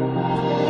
Música